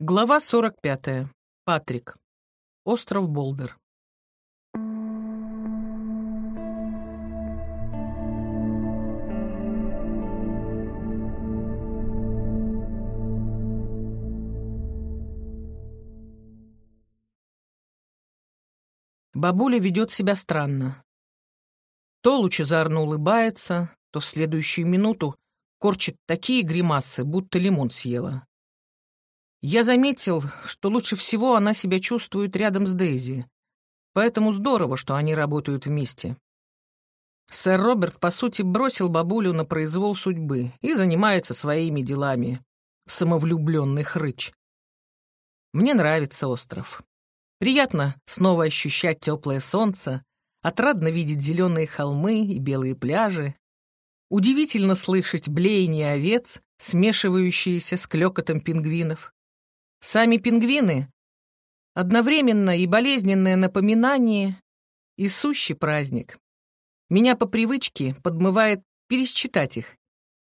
Глава 45. Патрик. Остров Болдер. Бабуля ведет себя странно. То лучезарно улыбается, то в следующую минуту корчит такие гримасы, будто лимон съела. Я заметил, что лучше всего она себя чувствует рядом с Дейзи, поэтому здорово, что они работают вместе. Сэр Роберт, по сути, бросил бабулю на произвол судьбы и занимается своими делами. Самовлюбленный хрыч. Мне нравится остров. Приятно снова ощущать теплое солнце, отрадно видеть зеленые холмы и белые пляжи. Удивительно слышать блеяние овец, смешивающиеся с клёкотом пингвинов. Сами пингвины — одновременно и болезненное напоминание, и сущий праздник. Меня по привычке подмывает пересчитать их,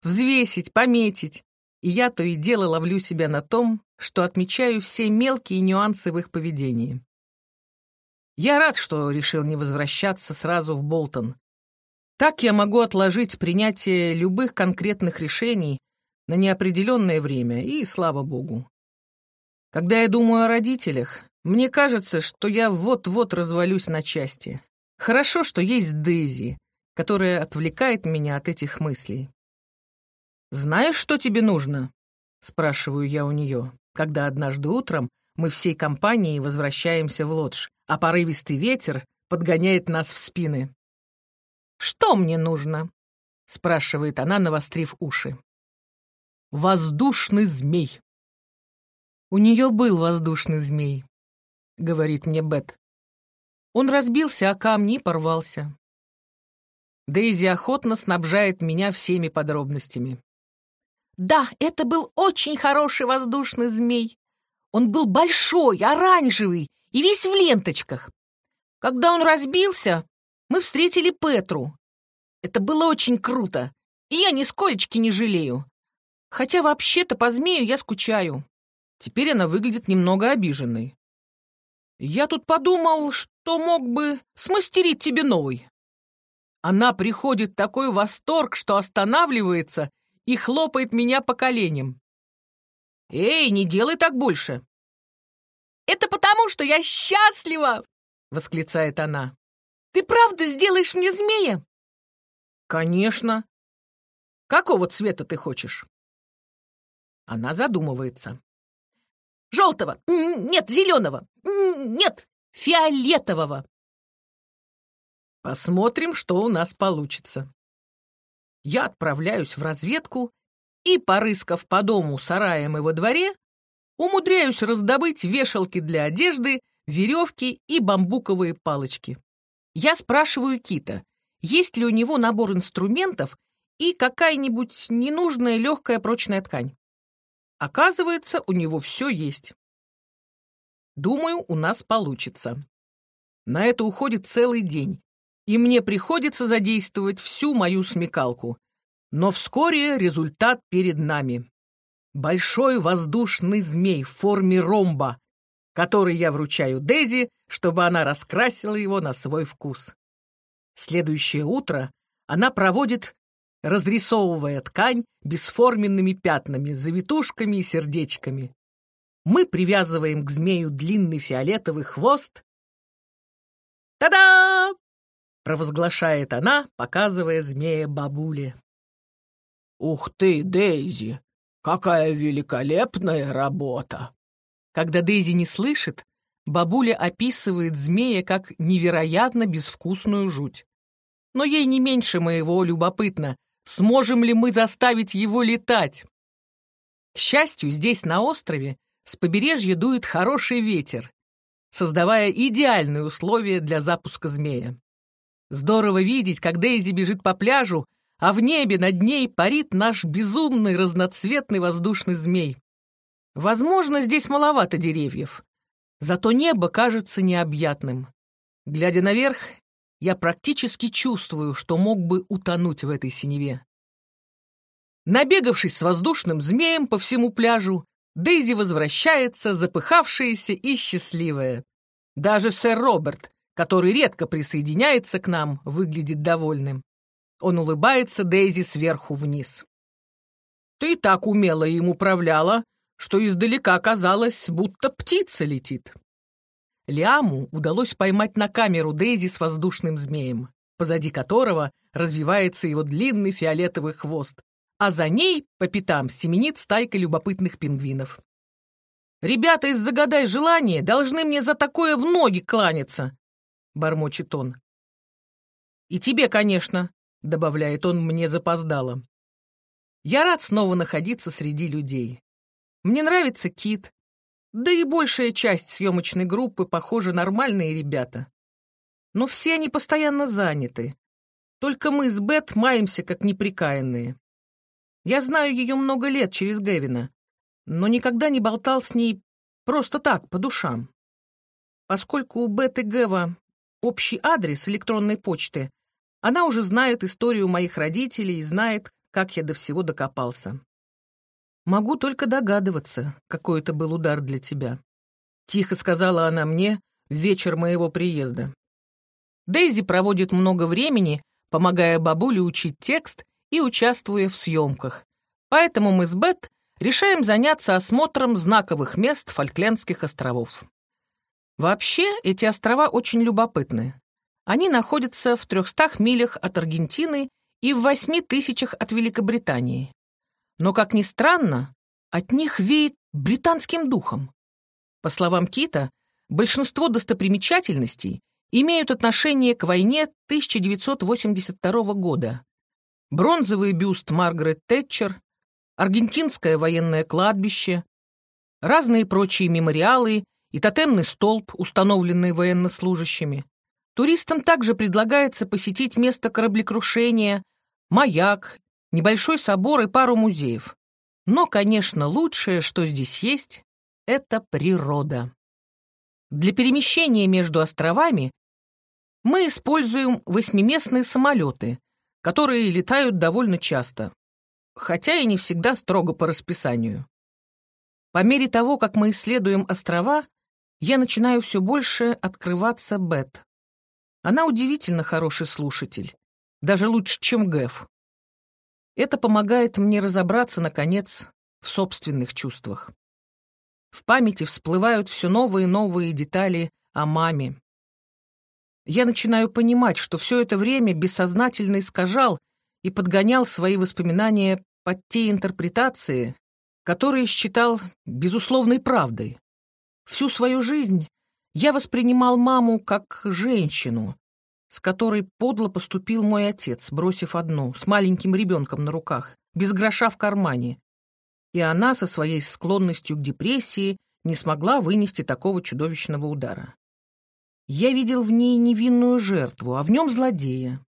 взвесить, пометить, и я то и дело ловлю себя на том, что отмечаю все мелкие нюансы в их поведении. Я рад, что решил не возвращаться сразу в Болтон. Так я могу отложить принятие любых конкретных решений на неопределенное время, и слава богу. Когда я думаю о родителях, мне кажется, что я вот-вот развалюсь на части. Хорошо, что есть Дейзи, которая отвлекает меня от этих мыслей. «Знаешь, что тебе нужно?» — спрашиваю я у нее, когда однажды утром мы всей компанией возвращаемся в лодж, а порывистый ветер подгоняет нас в спины. «Что мне нужно?» — спрашивает она, навострив уши. «Воздушный змей», «У нее был воздушный змей», — говорит мне Бет. Он разбился о камни порвался. Дейзи охотно снабжает меня всеми подробностями. «Да, это был очень хороший воздушный змей. Он был большой, оранжевый и весь в ленточках. Когда он разбился, мы встретили Петру. Это было очень круто, и я нисколечки не жалею. Хотя вообще-то по змею я скучаю. Теперь она выглядит немного обиженной. Я тут подумал, что мог бы смастерить тебе новый. Она приходит в такой восторг, что останавливается и хлопает меня по коленям. «Эй, не делай так больше!» «Это потому, что я счастлива!» — восклицает она. «Ты правда сделаешь мне змея?» «Конечно. Какого цвета ты хочешь?» Она задумывается. Желтого! Нет, зеленого! Нет, фиолетового!» Посмотрим, что у нас получится. Я отправляюсь в разведку и, порыскав по дому, сараям и во дворе, умудряюсь раздобыть вешалки для одежды, веревки и бамбуковые палочки. Я спрашиваю Кита, есть ли у него набор инструментов и какая-нибудь ненужная легкая прочная ткань. Оказывается, у него все есть. Думаю, у нас получится. На это уходит целый день, и мне приходится задействовать всю мою смекалку. Но вскоре результат перед нами. Большой воздушный змей в форме ромба, который я вручаю Дези, чтобы она раскрасила его на свой вкус. Следующее утро она проводит разрисовывая ткань бесформенными пятнами, завитушками и сердечками. Мы привязываем к змею длинный фиолетовый хвост. «Та-да!» — провозглашает она, показывая змея бабуле. «Ух ты, Дейзи! Какая великолепная работа!» Когда Дейзи не слышит, бабуля описывает змея как невероятно безвкусную жуть. Но ей не меньше моего любопытно, Сможем ли мы заставить его летать? К счастью, здесь, на острове, с побережья дует хороший ветер, создавая идеальные условия для запуска змея. Здорово видеть, как Дейзи бежит по пляжу, а в небе над ней парит наш безумный разноцветный воздушный змей. Возможно, здесь маловато деревьев, зато небо кажется необъятным. Глядя наверх, я практически чувствую, что мог бы утонуть в этой синеве. Набегавшись с воздушным змеем по всему пляжу, Дейзи возвращается, запыхавшаяся и счастливая. Даже сэр Роберт, который редко присоединяется к нам, выглядит довольным. Он улыбается Дейзи сверху вниз. «Ты так умело им управляла, что издалека казалось, будто птица летит». Лиаму удалось поймать на камеру Дейзи с воздушным змеем, позади которого развивается его длинный фиолетовый хвост, а за ней по пятам семенит стайка любопытных пингвинов. «Ребята из «Загадай желание» должны мне за такое в ноги кланяться!» — бормочет он. «И тебе, конечно», — добавляет он мне запоздало. «Я рад снова находиться среди людей. Мне нравится Кит, да и большая часть съемочной группы, похоже, нормальные ребята. Но все они постоянно заняты. Только мы с Бет маемся, как неприкаянные. Я знаю ее много лет через Гевина, но никогда не болтал с ней просто так, по душам. Поскольку у Бет и Гева общий адрес электронной почты, она уже знает историю моих родителей и знает, как я до всего докопался. Могу только догадываться, какой это был удар для тебя. Тихо сказала она мне в вечер моего приезда. Дейзи проводит много времени, помогая бабуле учить текст и участвуя в съемках. Поэтому мы с Бет решаем заняться осмотром знаковых мест Фольклендских островов. Вообще, эти острова очень любопытны. Они находятся в 300 милях от Аргентины и в 8 тысячах от Великобритании. Но, как ни странно, от них веет британским духом. По словам Кита, большинство достопримечательностей имеют отношение к войне 1982 года, бронзовый бюст Маргарет Тэтчер, аргентинское военное кладбище, разные прочие мемориалы и тотемный столб, установленный военнослужащими. Туристам также предлагается посетить место кораблекрушения, маяк, небольшой собор и пару музеев. Но, конечно, лучшее, что здесь есть, это природа. Для перемещения между островами мы используем восьмиместные самолеты, которые летают довольно часто, хотя и не всегда строго по расписанию. По мере того, как мы исследуем острова, я начинаю все больше открываться Бет. Она удивительно хороший слушатель, даже лучше, чем Гэв. Это помогает мне разобраться, наконец, в собственных чувствах. В памяти всплывают все новые и новые детали о маме, я начинаю понимать, что все это время бессознательно искажал и подгонял свои воспоминания под те интерпретации, которые считал безусловной правдой. Всю свою жизнь я воспринимал маму как женщину, с которой подло поступил мой отец, бросив одну, с маленьким ребенком на руках, без гроша в кармане. И она со своей склонностью к депрессии не смогла вынести такого чудовищного удара. Я видел в ней невинную жертву, а в нем злодея.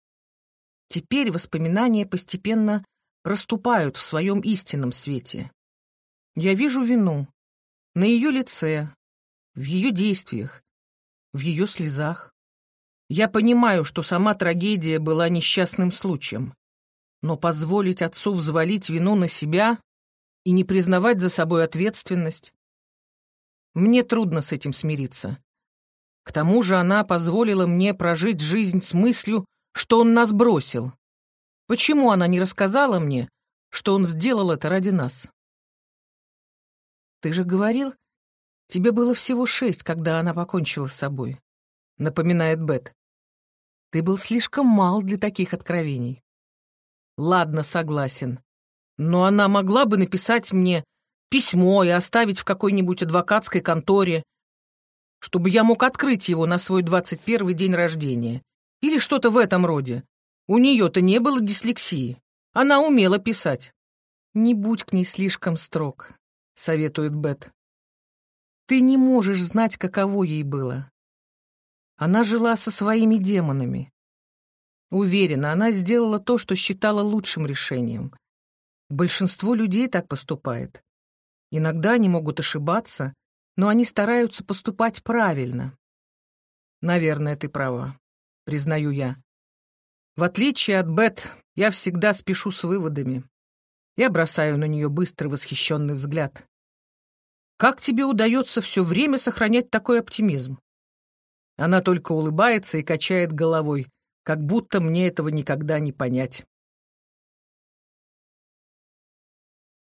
Теперь воспоминания постепенно проступают в своем истинном свете. Я вижу вину на ее лице, в ее действиях, в ее слезах. Я понимаю, что сама трагедия была несчастным случаем, но позволить отцу взвалить вину на себя и не признавать за собой ответственность, мне трудно с этим смириться. К тому же она позволила мне прожить жизнь с мыслью, что он нас бросил. Почему она не рассказала мне, что он сделал это ради нас? Ты же говорил, тебе было всего шесть, когда она покончила с собой, напоминает Бет. Ты был слишком мал для таких откровений. Ладно, согласен. Но она могла бы написать мне письмо и оставить в какой-нибудь адвокатской конторе, чтобы я мог открыть его на свой двадцать первый день рождения. Или что-то в этом роде. У нее-то не было дислексии. Она умела писать. «Не будь к ней слишком строг», — советует Бет. «Ты не можешь знать, каково ей было. Она жила со своими демонами. Уверена, она сделала то, что считала лучшим решением. Большинство людей так поступает. Иногда они могут ошибаться, но они стараются поступать правильно. Наверное, ты права, признаю я. В отличие от Бет, я всегда спешу с выводами. Я бросаю на нее быстрый восхищенный взгляд. Как тебе удается все время сохранять такой оптимизм? Она только улыбается и качает головой, как будто мне этого никогда не понять.